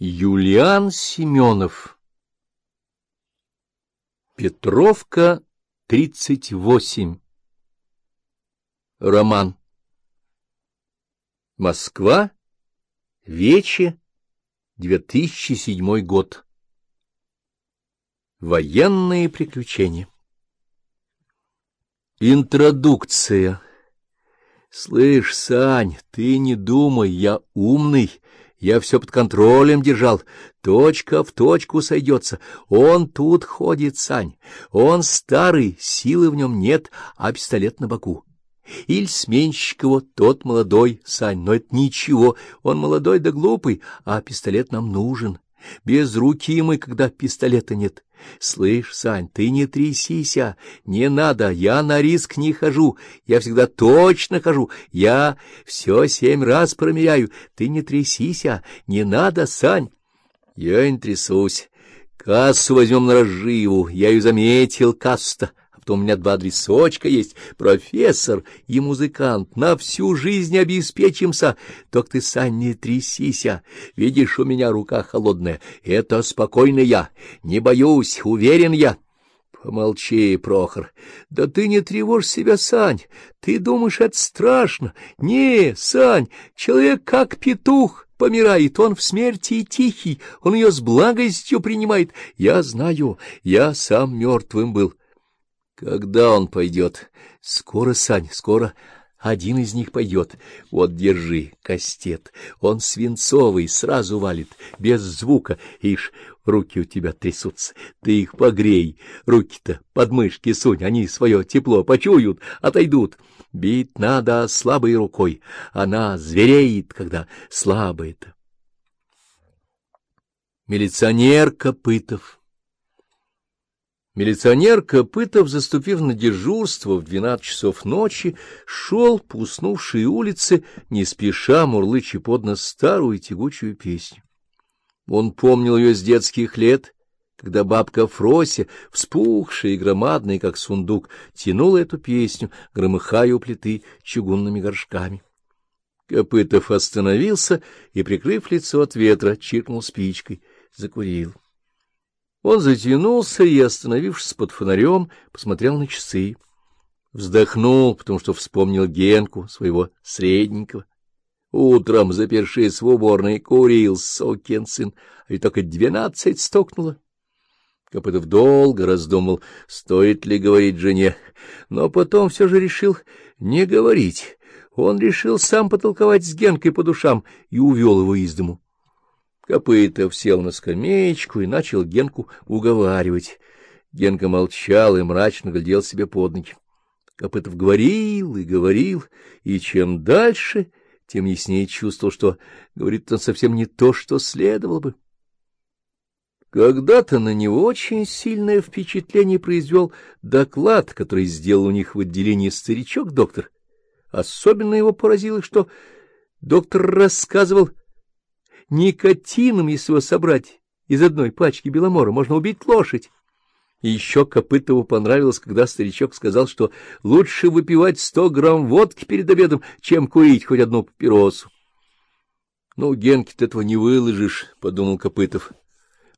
Юлиан Семенов. Петровка, 38 Роман. Москва, Вече, 2007 год. Военные приключения. Интродукция. Слышь, Сань, ты не думай, я умный, я все под контролем держал. Точка в точку сойдется. Он тут ходит, Сань. Он старый, силы в нем нет, а пистолет на боку. Иль сменщик тот молодой, Сань, но это ничего. Он молодой да глупый, а пистолет нам нужен. Без руки мы, когда пистолета нет. Слышь, Сань, ты не трясися, не надо, я на риск не хожу, я всегда точно хожу, я все семь раз промеряю, ты не трясися, не надо, Сань. Я не трясусь, кассу возьмем на разживу, я ее заметил, касса Потом у меня два адресочка есть, профессор и музыкант. На всю жизнь обеспечимся. Только ты, Сань, не трясися. Видишь, у меня рука холодная. Это спокойный я. Не боюсь, уверен я. Помолчи, Прохор. Да ты не тревожь себя, Сань. Ты думаешь, это страшно. Не, Сань, человек как петух помирает, он в смерти тихий, он ее с благостью принимает. Я знаю, я сам мертвым был. Когда он пойдет? Скоро, Сань, скоро один из них пойдет. Вот, держи, кастет. Он свинцовый, сразу валит, без звука. Ишь, руки у тебя трясутся. Ты их погрей. Руки-то под мышки сунь, они свое тепло почуют, отойдут. Бить надо слабой рукой. Она звереет, когда слабая-то. Милиционер Копытов Милиционер Копытов, заступив на дежурство в двенадцать часов ночи, шел по уснувшей улице, не спеша мурлыча под нос старую тягучую песню. Он помнил ее с детских лет, когда бабка Фрося, вспухшая и громадная, как сундук, тянула эту песню, громыхая у плиты чугунными горшками. Копытов остановился и, прикрыв лицо от ветра, чиркнул спичкой, закурил. Он затянулся и, остановившись под фонарем, посмотрел на часы. Вздохнул, потому что вспомнил Генку, своего средненького. Утром, запершись в уборной, курил сокин сын, а и только двенадцать стукнуло. Копытов долго раздумал, стоит ли говорить жене, но потом все же решил не говорить. Он решил сам потолковать с Генкой по душам и увел его из дому. Копытов сел на скамеечку и начал Генку уговаривать. Генка молчал и мрачно глядел себе под ноги. Копытов говорил и говорил, и чем дальше, тем яснее чувствовал, что говорит он совсем не то, что следовало бы. Когда-то на него очень сильное впечатление произвел доклад, который сделал у них в отделении старичок-доктор. Особенно его поразило, что доктор рассказывал никотином, если его собрать из одной пачки беломора, можно убить лошадь. И еще Копытову понравилось, когда старичок сказал, что лучше выпивать сто грамм водки перед обедом, чем курить хоть одну папиросу. — Ну, Генке ты этого не выложишь, — подумал Копытов.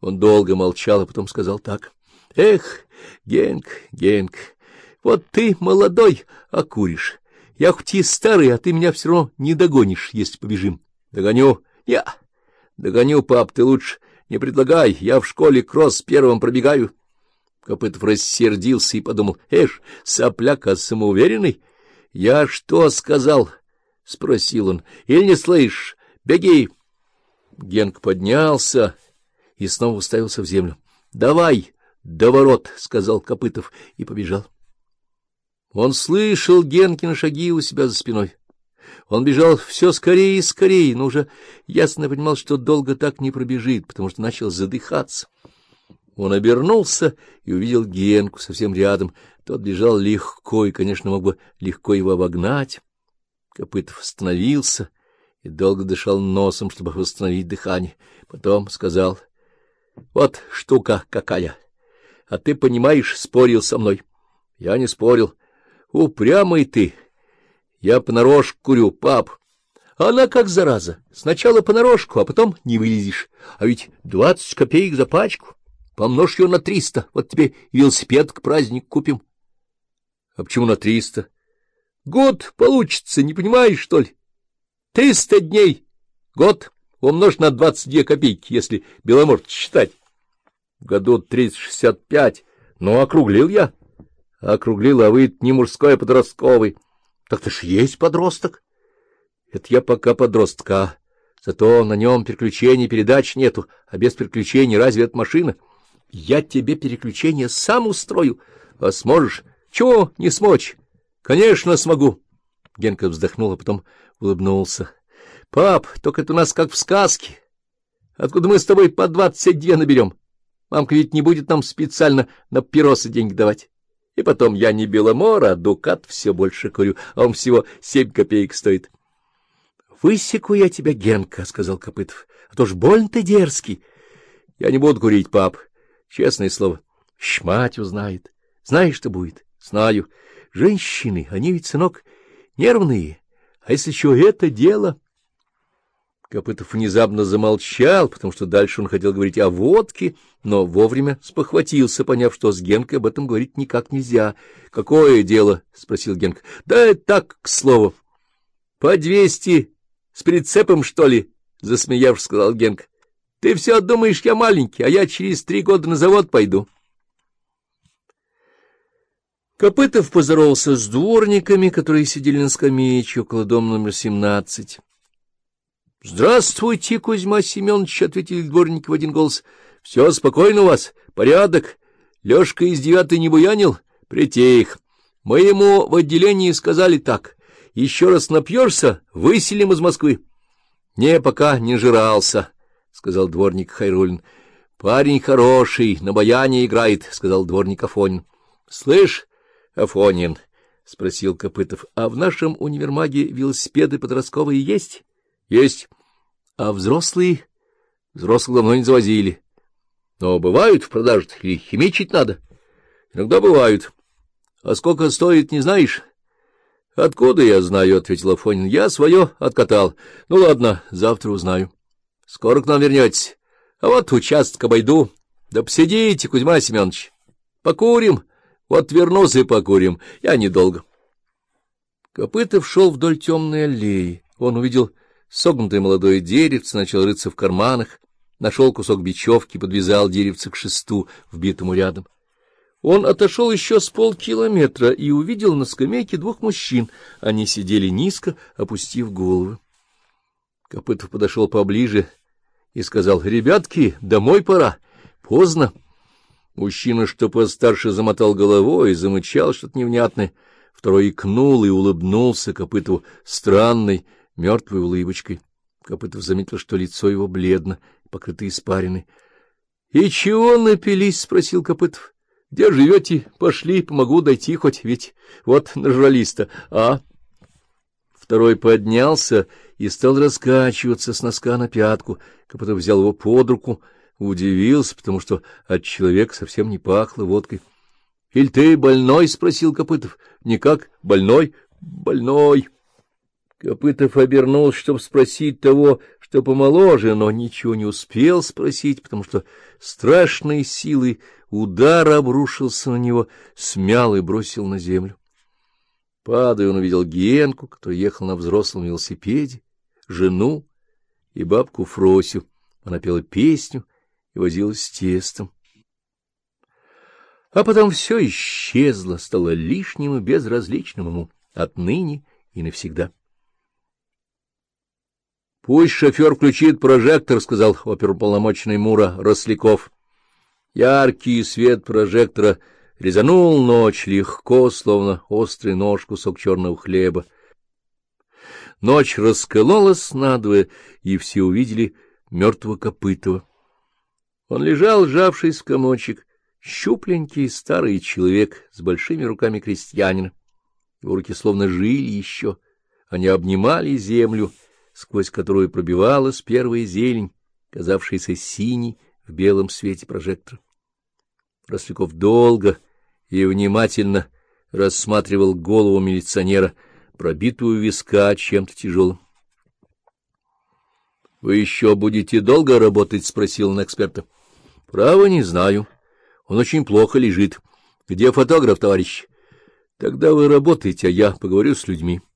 Он долго молчал, а потом сказал так. — Эх, Генк, Генк, вот ты молодой, а куришь. Я хоть и старый, а ты меня все равно не догонишь, если побежим. Догоню я. Догоню, пап, ты лучше не предлагай, я в школе кросс первым пробегаю. Копытов рассердился и подумал, эш, сопляка самоуверенный. Я что сказал? — спросил он. — Или не слышишь? Беги! Генк поднялся и снова уставился в землю. — Давай, до ворот! — сказал Копытов и побежал. Он слышал Генкины шаги у себя за спиной. Он бежал все скорее и скорее, но уже ясно понимал, что долго так не пробежит, потому что начал задыхаться. Он обернулся и увидел Генку совсем рядом. Тот бежал легко и, конечно, мог бы легко его обогнать. Копытов остановился и долго дышал носом, чтобы восстановить дыхание. Потом сказал, — Вот штука какая! А ты, понимаешь, спорил со мной. Я не спорил. Упрямый ты! Я понарошку курю, пап. Она как зараза. Сначала понарошку, а потом не вылезешь. А ведь двадцать копеек за пачку. Помножь ее на триста. Вот тебе велосипед к празднику купим. — А почему на триста? — Год получится, не понимаешь, что ли? Триста дней. Год умножь на двадцать две копейки, если беломорт считать. В году триста шестьдесят пять. Ну, округлил я. Округлил, а вы не мужской, а подростковый. Так ты ж есть подросток. Это я пока подростка. Зато на нем переключений передач нету, а без переключений разве это машина? Я тебе переключение сам устрою. А сможешь? Чего не смочь? Конечно, смогу. Генка вздохнул, а потом улыбнулся. Пап, только это у нас как в сказке. Откуда мы с тобой по двадцать две наберем? Мамка ведь не будет нам специально на пиросы деньги давать. И потом я не Беломор, а Дукат все больше курю, а он всего семь копеек стоит. Высеку я тебя, Генка, — сказал Копытов, — а то ж больно ты дерзкий. Я не буду курить, пап, честное слово. Шмать узнает. Знаешь, что будет? Знаю. Женщины, они ведь, сынок, нервные. А если еще это дело... Копытов внезапно замолчал, потому что дальше он хотел говорить о водке, но вовремя спохватился, поняв, что с Генкой об этом говорить никак нельзя. — Какое дело? — спросил Генка. — Да так, к слову. — По двести с прицепом, что ли? — засмеявшись, сказал Генка. — Ты все думаешь, я маленький, а я через три года на завод пойду. Копытов поздоровался с дворниками, которые сидели на скамеечке около дома номер семнадцать. — Здравствуйте, Кузьма Семенович, — ответили дворники в один голос. — Все спокойно у вас, порядок. Лешка из девятой не буянил? Притих. Мы ему в отделении сказали так еще раз напьешься, выселим из Москвы. — Не, пока не жрался, — сказал дворник Хайрулин. — Парень хороший, на баяне играет, — сказал дворник Афонин. — Слышь, Афонин, — спросил Копытов, — а в нашем универмаге велосипеды подростковые есть? — Есть. — А взрослые? — Взрослых давно не завозили. — Но бывают в продаже или химичить надо? — Иногда бывают. — А сколько стоит, не знаешь? —— Откуда я знаю? — ответил Афонин. — Я свое откатал. Ну, ладно, завтра узнаю. — Скоро к нам вернетесь. А вот участок обойду. Да посидите, Кузьма Семенович. Покурим. Вот вернусь и покурим. Я недолго. Копытов шел вдоль темной аллеи. Он увидел согнутое молодое деревце, начал рыться в карманах, нашел кусок бечевки, подвязал деревце к шесту, вбитому рядом. Он отошел еще с полкилометра и увидел на скамейке двух мужчин. Они сидели низко, опустив головы. Копытов подошел поближе и сказал, — Ребятки, домой пора. Поздно. Мужчина, что постарше, замотал головой и замычал что-то невнятное. Второй икнул и улыбнулся Копытову странной, мертвой улыбочкой. Копытов заметил, что лицо его бледно, покрыто испариной. — И чего напились? — спросил Копытов. Где живете? Пошли, помогу дойти хоть, ведь вот нажрались-то, а? Второй поднялся и стал раскачиваться с носка на пятку, как потом взял его под руку, удивился, потому что от человека совсем не пахло водкой. — Иль ты больной? — спросил Копытов. — Никак. Больной? Больной. Копытов обернулся, чтобы спросить того, что помоложе, но ничего не успел спросить, потому что страшной силой удар обрушился на него, смял и бросил на землю. Падая, он увидел Генку, который ехал на взрослом велосипеде, жену и бабку Фросю. Она пела песню и возилась с тестом. А потом все исчезло, стало лишним и безразличным ему отныне и навсегда. — Пусть шофер включит прожектор, — сказал оперуполномоченный Мура Росляков. Яркий свет прожектора резанул ночь легко, словно острый нож кусок черного хлеба. Ночь раскололась надвое, и все увидели мертвого Копытова. Он лежал, сжавшись в комочек, щупленький старый человек с большими руками крестьянина. Его руки словно жили еще, они обнимали землю, сквозь которую пробивалась первая зелень, казавшаяся синей в белом свете прожектора. Росляков долго и внимательно рассматривал голову милиционера, пробитую виска чем-то тяжелым. Вы еще будете долго работать? — спросил он эксперта. — Право не знаю. Он очень плохо лежит. Где фотограф, товарищ? — Тогда вы работаете, а я поговорю с людьми. —